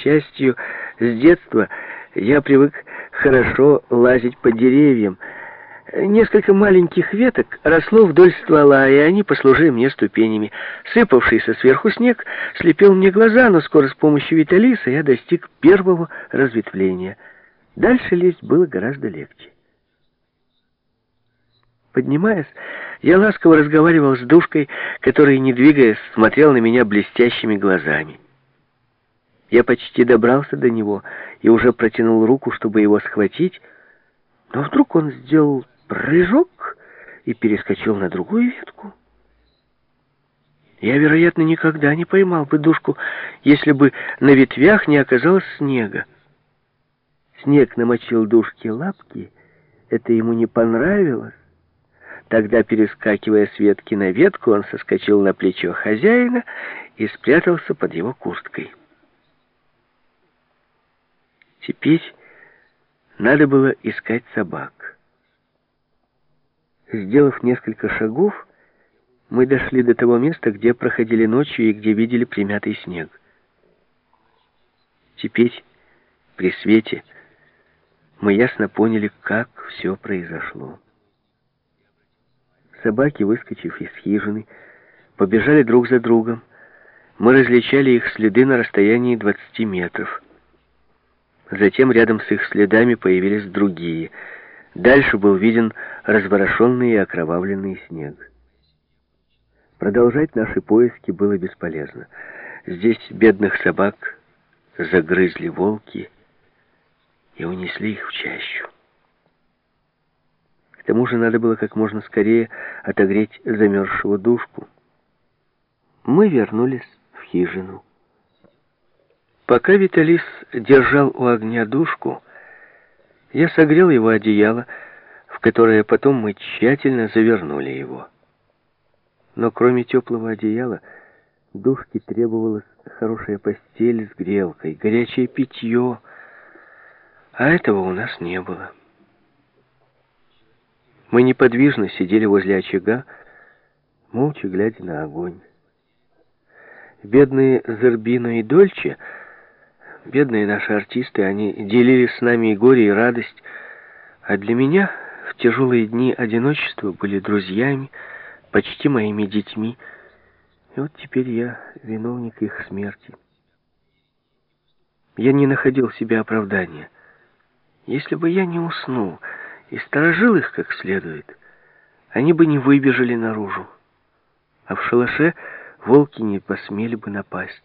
счастью, с детства я привык хорошо лазить по деревьям. Несколько маленьких веток росло вдоль ствола, и они послужили мне ступенями. Сыпавшийся сверху снег слепил мне глаза, но скоро с помощью Виталиса я достиг первого разветвления. Дальше лезть было гораздо легче. Поднимаясь, я ласково разговаривал с душкой, которая, не двигаясь, смотрел на меня блестящими глазами. Я почти добрался до него и уже протянул руку, чтобы его схватить, но вдруг он сделал прыжок и перескочил на другую ветку. Я, вероятно, никогда не поймал бы душку, если бы на ветвях не оказалось снега. Снег намочил душке лапки, это ему не понравилось. Тогда, перескакивая с ветки на ветку, он соскочил на плечо хозяина и спрятался под его курткой. Теперь надо было искать собак. Сделав несколько шагов, мы дошли до того места, где проходили ночью и где видели примятый снег. Теперь, при свете, мы ясно поняли, как все произошло. Собаки, выскочив из хижины, побежали друг за другом. Мы различали их следы на расстоянии 20 метров. Затем рядом с их следами появились другие. Дальше был виден разворошенный и окровавленный снег. Продолжать наши поиски было бесполезно. Здесь бедных собак загрызли волки и унесли их в чащу. К тому же надо было как можно скорее отогреть замерзшего душку. Мы вернулись в хижину. Пока Виталис держал у огня душку, я согрел его одеяло, в которое потом мы тщательно завернули его. Но кроме теплого одеяла, душке требовалась хорошая постель с грелкой, горячее питье, а этого у нас не было. Мы неподвижно сидели возле очага, молча глядя на огонь. Бедные Зербино и Дольче, бедные наши артисты, они делили с нами и горе, и радость, а для меня в тяжелые дни одиночества были друзьями, почти моими детьми, и вот теперь я виновник их смерти. Я не находил себе оправдания. Если бы я не уснул и сторожил их как следует, они бы не выбежали наружу, а в шалаше волки не посмели бы напасть.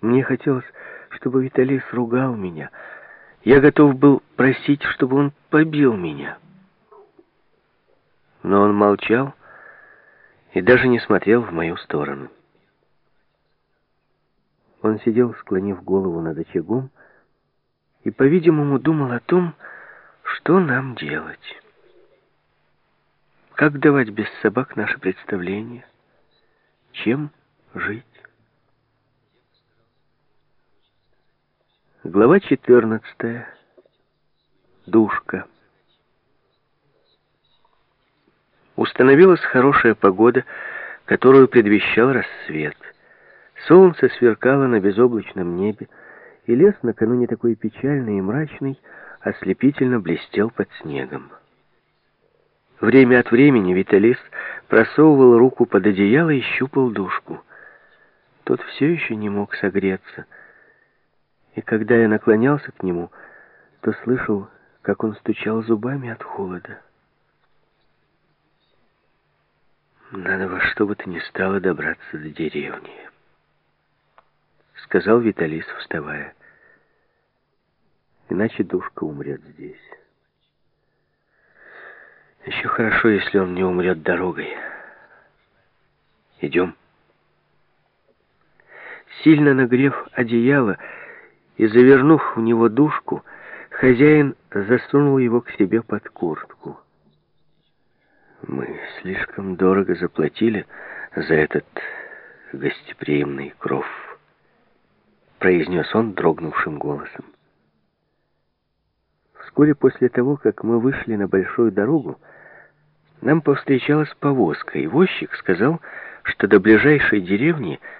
Мне хотелось, чтобы Виталий сругал меня. Я готов был просить, чтобы он побил меня. Но он молчал и даже не смотрел в мою сторону. Он сидел, склонив голову над очагом, и, по-видимому, думал о том, что нам делать? Как давать без собак наши представления? Чем жить? Глава 14. Душка. Установилась хорошая погода, которую предвещал рассвет. Солнце сверкало на безоблачном небе, и лес, накануне такой печальный и мрачный, ослепительно блестел под снегом. Время от времени Виталис просовывал руку под одеяло и щупал душку. Тот все еще не мог согреться. И когда я наклонялся к нему, то слышал, как он стучал зубами от холода. «Надо во что бы то ни стало добраться до деревни», — сказал Виталис, вставая иначе душка умрет здесь. Еще хорошо, если он не умрет дорогой. Идем. Сильно нагрев одеяло и завернув в него душку, хозяин засунул его к себе под куртку. Мы слишком дорого заплатили за этот гостеприимный кров, произнес он дрогнувшим голосом. Вскоре после того, как мы вышли на большую дорогу, нам повстречалась повозка, и возчик сказал, что до ближайшей деревни –